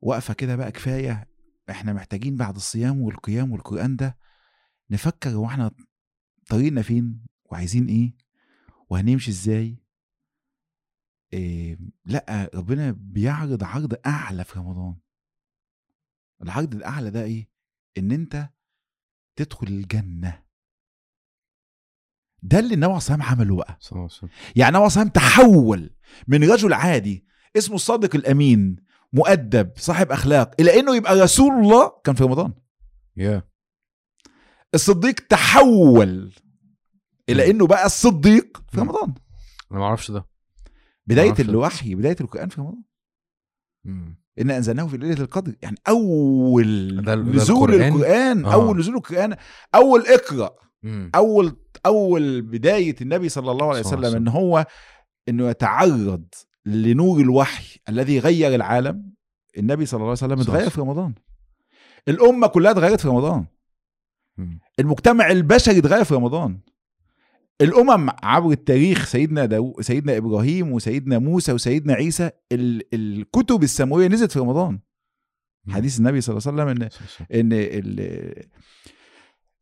وقفه كده بقى كفاية إحنا محتاجين بعد الصيام والقيام والقرآن ده نفكر هو إحنا طريقنا فين وعايزين إيه وهنمشي إزاي؟ إيه لأ ربنا بيعرض عرض أعلى في رمضان. العرض الأعلى ده إيه؟ إن أنت تدخل الجنة. ده اللي النبي عليه عمله بقى. عليه وسلم. يعني النبي عليه تحول من رجل عادي اسمه الصادق الأمين مؤدب صاحب أخلاق إلى إنه يبقى رسول الله كان في رمضان يا الصديق تحول إلى إنه بقى الصديق في مم. رمضان أنا ما أعرفش ده بداية معرفش. الوحي بداية القرآن في رمضان مم. إن أنزلناه في ليلة القدر يعني أول ده- نزول القرآن؟ القرآن آه. أول نزول القرآن أول اقرأ مم. أول أول بداية النبي صلى الله عليه صلى الله عليه وسلم إن هو إنه يتعرض لنور الوحي الذي غير العالم النبي صلى الله عليه وسلم اتغير في رمضان الأمة كلها اتغيرت في رمضان. المجتمع البشري اتغير في رمضان الأمم عبر التاريخ سيدنا داو سيدنا إبراهيم وسيدنا موسى وسيدنا عيسى ال... الكتب السماوية نزلت في رمضان. حديث النبي صلى الله عليه وسلم إن. إن ال-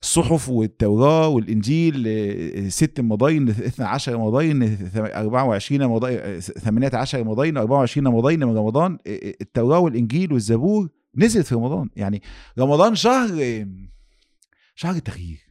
الصحف والتوراة والإنجيل آه، ست مضاين 12 مضاين 24 مضاين 18 مضاين 24 مضاين من رمضان آه، آه، التوراة والإنجيل والزبور نزلت في رمضان. يعني رمضان شهر آه، شهر التغيير